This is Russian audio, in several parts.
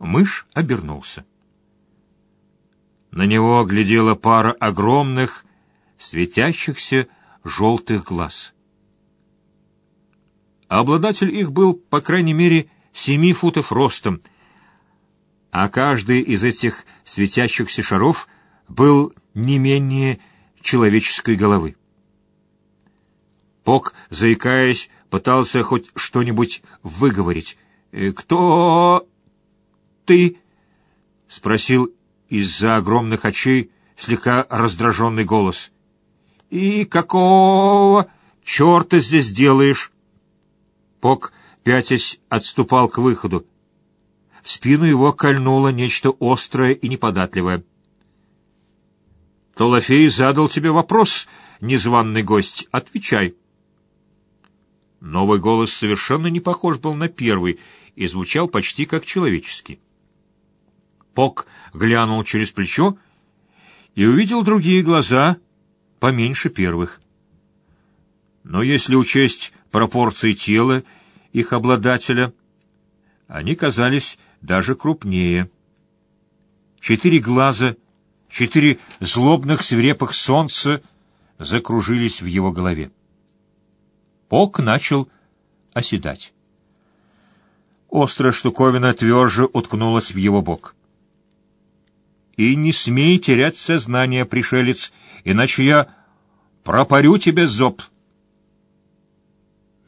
Мышь обернулся. На него глядела пара огромных, светящихся желтых глаз. Обладатель их был, по крайней мере, семи футов ростом, а каждый из этих светящихся шаров был не менее человеческой головы. Пок, заикаясь, пытался хоть что-нибудь выговорить. «Э, «Кто ты?» — спросил из-за огромных очей слегка раздраженный голос. «И какого черта здесь делаешь?» Пок, пятясь, отступал к выходу. В спину его кольнуло нечто острое и неподатливое. «Толофей задал тебе вопрос, незваный гость. Отвечай». Новый голос совершенно не похож был на первый и звучал почти как человеческий. Пок глянул через плечо и увидел другие глаза, поменьше первых. Но если учесть пропорции тела их обладателя, они казались даже крупнее. Четыре глаза, четыре злобных свирепых солнца закружились в его голове. Пок начал оседать. Острая штуковина тверже уткнулась в его бок. «И не смей терять сознание, пришелец, иначе я пропарю тебе зоб».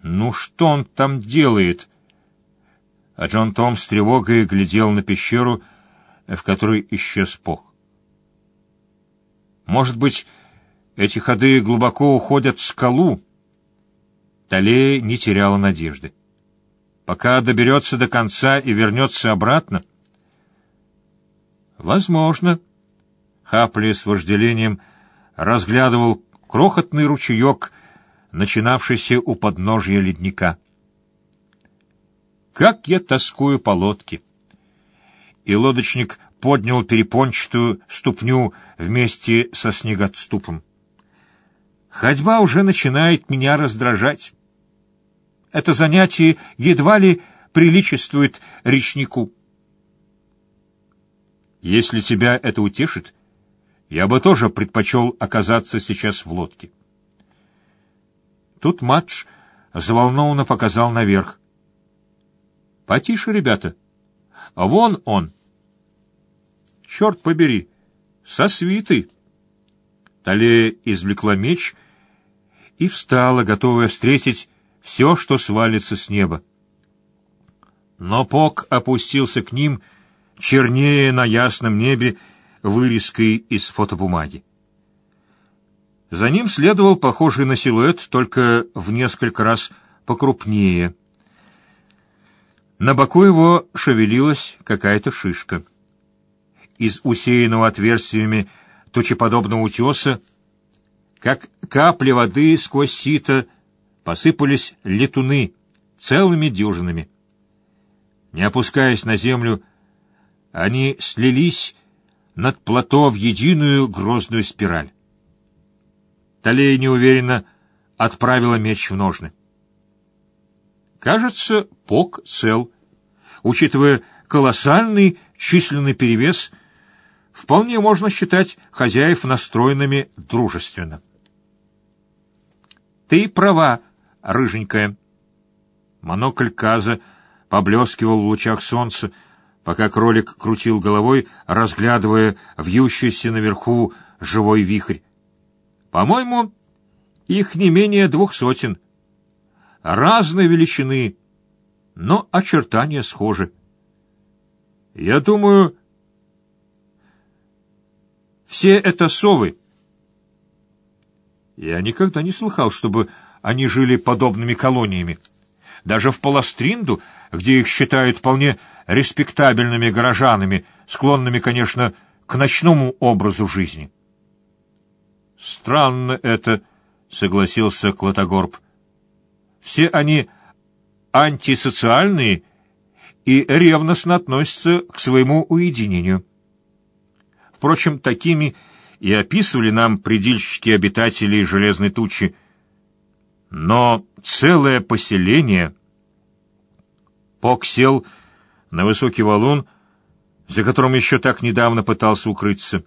«Ну что он там делает?» А Джон Том с тревогой глядел на пещеру, в которой исчез Пок. «Может быть, эти ходы глубоко уходят в скалу?» Талея не теряла надежды. Пока доберется до конца и вернется обратно? Возможно. Хапли с вожделением разглядывал крохотный ручеек, начинавшийся у подножья ледника. «Как я тоскую по лодке!» И лодочник поднял перепончатую ступню вместе со снеготступом. «Ходьба уже начинает меня раздражать». Это занятие едва ли приличествует речнику. Если тебя это утешит, я бы тоже предпочел оказаться сейчас в лодке. Тут матч заволнованно показал наверх. «Потише, ребята. Вон он!» «Черт побери! Со свитой!» Талия извлекла меч и встала, готовая встретить все, что свалится с неба. Но Пок опустился к ним, чернее на ясном небе, вырезкой из фотобумаги. За ним следовал похожий на силуэт, только в несколько раз покрупнее. На боку его шевелилась какая-то шишка. Из усеянного отверстиями точеподобного утеса, как капли воды сквозь сито, посыпались летуны целыми дюжинами. Не опускаясь на землю, они слились над плато в единую грозную спираль. Талея неуверенно отправила меч в ножны. Кажется, Пок цел. Учитывая колоссальный численный перевес, вполне можно считать хозяев настроенными дружественно. «Ты права», рыженькая. Монокль Каза поблескивал в лучах солнца, пока кролик крутил головой, разглядывая вьющийся наверху живой вихрь. По-моему, их не менее двух сотен. Разной величины, но очертания схожи. Я думаю, все это совы. Я никогда не слыхал, чтобы они жили подобными колониями. Даже в Паластринду, где их считают вполне респектабельными горожанами, склонными, конечно, к ночному образу жизни. «Странно это», — согласился Клотогорб. «Все они антисоциальные и ревностно относятся к своему уединению. Впрочем, такими и описывали нам предельщики обитателей Железной Тучи, но целое поселение... Пок сел на высокий валун, за которым еще так недавно пытался укрыться.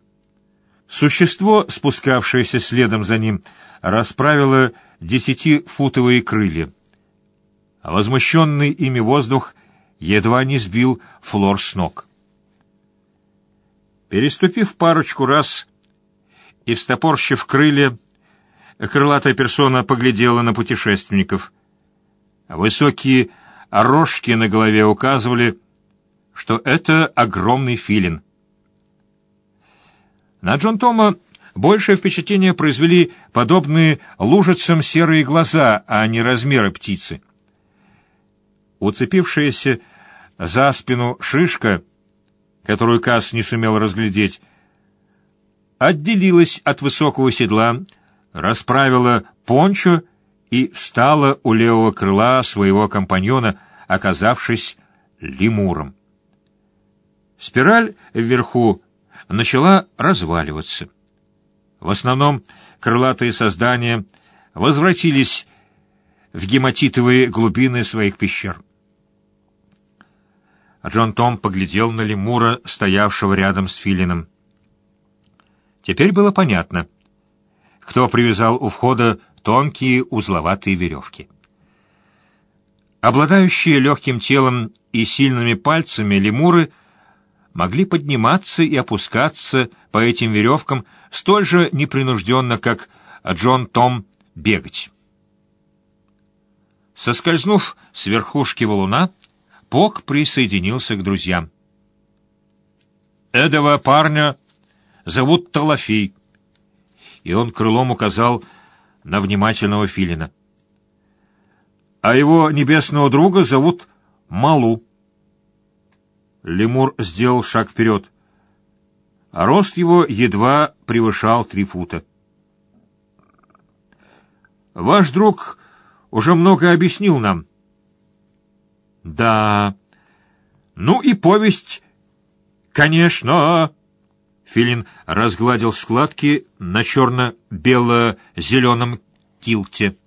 Существо, спускавшееся следом за ним, расправило десятифутовые крылья. А возмущенный ими воздух едва не сбил Флор с ног. Переступив парочку раз и встопорщив крылья, крылатая персона поглядела на путешественников. Высокие рожки на голове указывали, что это огромный филин. На Джон Тома большее впечатление произвели подобные лужицам серые глаза, а не размеры птицы. Уцепившаяся за спину шишка, которую Касс не сумел разглядеть, отделилась от высокого седла, расправила пончо и встала у левого крыла своего компаньона, оказавшись лемуром. Спираль вверху начала разваливаться. В основном крылатые создания возвратились в гематитовые глубины своих пещер. Джон Том поглядел на лемура, стоявшего рядом с филином. Теперь было понятно, кто привязал у входа тонкие узловатые веревки. Обладающие легким телом и сильными пальцами лемуры могли подниматься и опускаться по этим веревкам столь же непринужденно, как Джон Том бегать. Соскользнув с верхушки валуна, Пок присоединился к друзьям. «Этого парня зовут Талафей», и он крылом указал на внимательного филина. «А его небесного друга зовут Малу». Лемур сделал шаг вперед, а рост его едва превышал три фута. «Ваш друг уже много объяснил нам». Да. Ну и повесть, конечно. Филин разгладил складки на черно-бело-зеленом килте.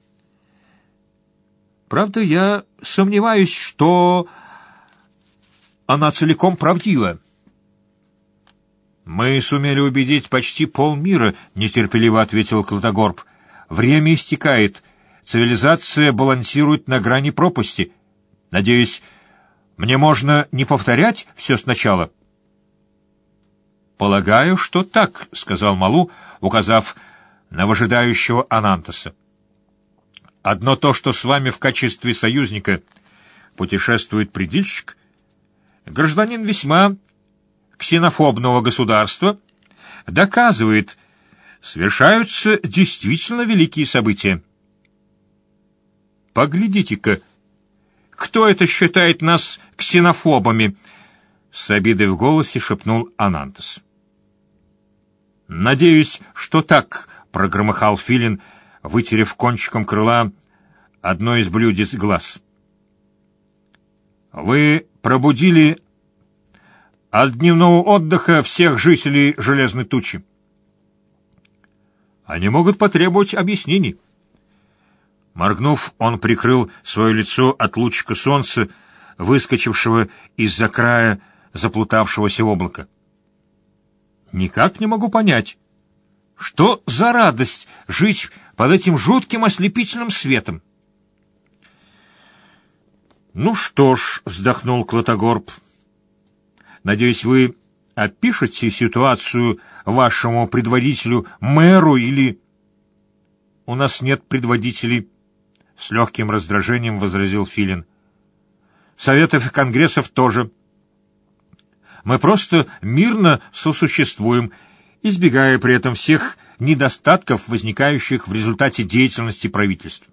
Правда, я сомневаюсь, что она целиком правдива. «Мы сумели убедить почти полмира», — нетерпеливо ответил Клотогорб. «Время истекает. Цивилизация балансирует на грани пропасти. Надеюсь, мне можно не повторять все сначала?» «Полагаю, что так», — сказал Малу, указав на выжидающего Анантаса. «Одно то, что с вами в качестве союзника путешествует предельщик, гражданин весьма ксенофобного государства, доказывает, совершаются действительно великие события. Поглядите-ка, кто это считает нас ксенофобами?» С обидой в голосе шепнул Анантас. «Надеюсь, что так», — прогромыхал Филин, вытерев кончиком крыла одно из блюдец глаз. «Вы пробудили от дневного отдыха всех жителей Железной Тучи. Они могут потребовать объяснений». Моргнув, он прикрыл свое лицо от лучика солнца, выскочившего из-за края заплутавшегося облака. «Никак не могу понять, что за радость жить под этим жутким ослепительным светом?» «Ну что ж», — вздохнул Клотогорб, — «надеюсь, вы опишете ситуацию вашему предводителю, мэру или...» «У нас нет предводителей», с легким раздражением возразил Филин. Советов и конгрессов тоже. Мы просто мирно сосуществуем, избегая при этом всех недостатков, возникающих в результате деятельности правительства.